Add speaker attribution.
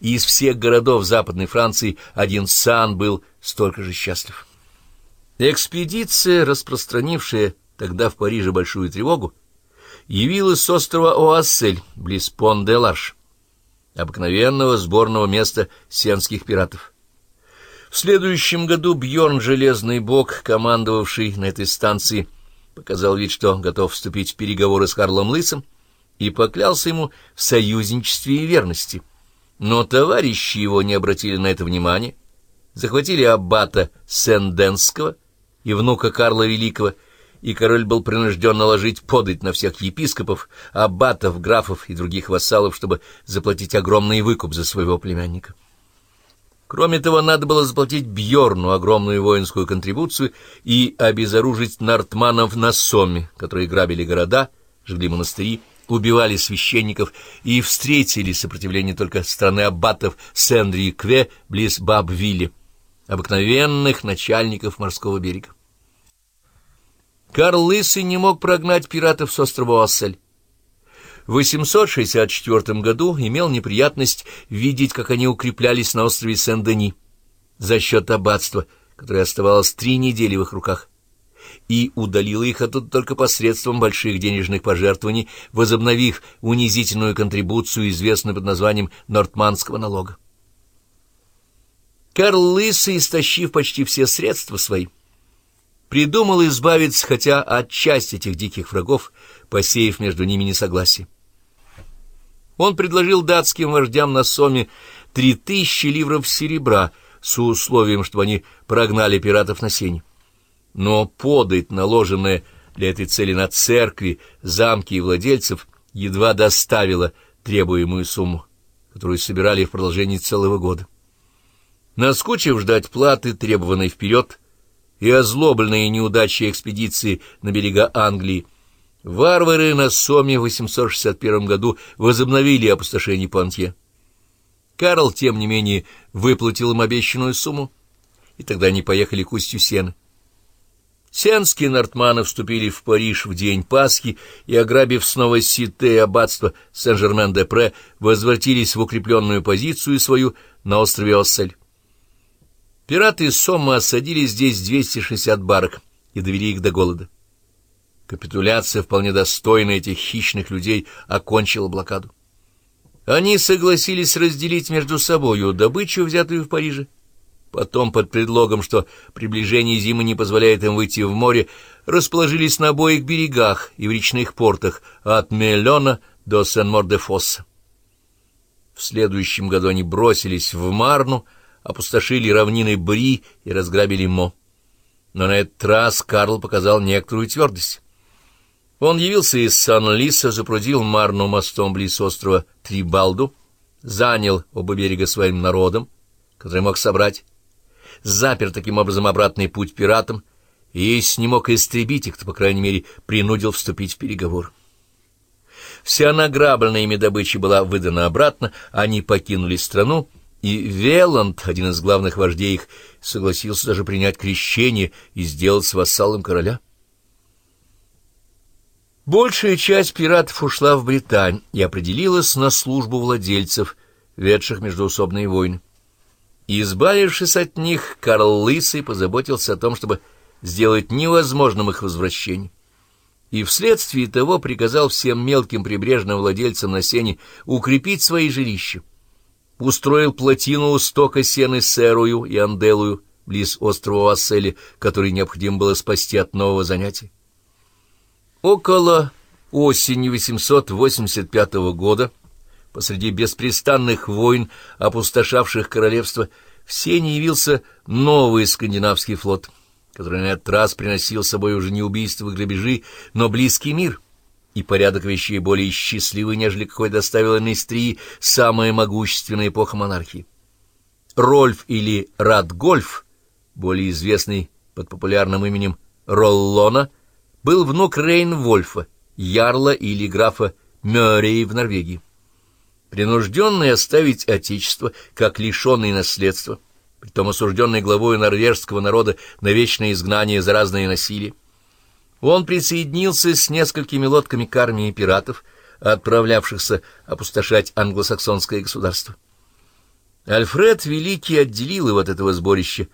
Speaker 1: и из всех городов Западной Франции один Сан был столько же счастлив. Экспедиция, распространившая тогда в Париже большую тревогу, явилась с острова Оассель, близ Пон-де-Ларш, обыкновенного сборного места сенских пиратов. В следующем году Бьорн Железный Бог, командовавший на этой станции, показал вид, что готов вступить в переговоры с Карлом Лысом, и поклялся ему в союзничестве и верности. Но товарищи его не обратили на это внимания, захватили аббата Сенденского и внука Карла Великого, и король был принужден наложить подать на всех епископов, аббатов, графов и других вассалов, чтобы заплатить огромный выкуп за своего племянника. Кроме того, надо было заплатить Бьорну огромную воинскую контрибуцию и обезоружить нартманов на Соме, которые грабили города, жгли монастыри, убивали священников и встретили сопротивление только страны аббатов Сендри-Кве близ Бабвилли, обыкновенных начальников морского берега. Карл Лысый не мог прогнать пиратов с острова Оассель. В 864 году имел неприятность видеть, как они укреплялись на острове Сен-Дени за счет аббатства, которое оставалось три недели в их руках, и удалило их оттуда только посредством больших денежных пожертвований, возобновив унизительную контрибуцию, известную под названием Нортманского налога. Карл Лысый, истощив почти все средства свои, придумал избавиться хотя от части этих диких врагов, посеяв между ними несогласие. Он предложил датским вождям на Соме три тысячи ливров серебра с условием, чтобы они прогнали пиратов на сень. Но подать, наложенное для этой цели на церкви, замки и владельцев, едва доставила требуемую сумму, которую собирали в продолжении целого года. Наскучив ждать платы, требованной вперед, и озлобленные неудачи экспедиции на берега Англии, Варвары на Соме в 861 году возобновили опустошение Понтье. Карл, тем не менее, выплатил им обещанную сумму, и тогда они поехали к устью Сенские нортманы вступили в Париж в день Пасхи и, ограбив снова Сите и аббатство Сен-Жермен-де-Пре, возвратились в укрепленную позицию свою на острове Оссель. Пираты Сома осадили здесь 260 барок и довели их до голода. Капитуляция, вполне достойная этих хищных людей, окончила блокаду. Они согласились разделить между собою добычу, взятую в Париже. Потом, под предлогом, что приближение зимы не позволяет им выйти в море, расположились на обоих берегах и в речных портах от Мелена до Сен-Мор-де-Фосса. В следующем году они бросились в Марну, опустошили равнины Бри и разграбили Мо. Но на этот раз Карл показал некоторую твердость. Он явился из Сан-Лиса, запрудил Марну мостом близ острова Трибалду, занял оба берега своим народом, который мог собрать, запер таким образом обратный путь пиратам, и если не мог истребить их, то, по крайней мере, принудил вступить в переговор. Вся награбленная ими добыча была выдана обратно, они покинули страну, и Веланд, один из главных вождей их, согласился даже принять крещение и сделать вассалом короля. Большая часть пиратов ушла в Британь и определилась на службу владельцев, ведших междоусобные войны. Избавившись от них, Карл Лысый позаботился о том, чтобы сделать невозможным их возвращение. И вследствие того приказал всем мелким прибрежным владельцам на сене укрепить свои жилища. Устроил плотину у стока сены Серую и Анделую, близ острова Вассели, который необходимо было спасти от нового занятия. Около осени 885 года, посреди беспрестанных войн, опустошавших королевство, в Сене явился новый скандинавский флот, который на этот раз приносил с собой уже не убийства и грабежи, но близкий мир и порядок вещей более счастливый, нежели какой доставила Нестрии самая могущественная эпоха монархии. Рольф или Радгольф, более известный под популярным именем Роллона, был внук Рейнвольфа, ярла или графа Мёрреи в Норвегии. Принужденный оставить отечество, как лишенный наследства, притом осужденный главой норвежского народа на вечное изгнание за разные насилия, он присоединился с несколькими лодками к армии пиратов, отправлявшихся опустошать англосаксонское государство. Альфред Великий отделил его от этого сборища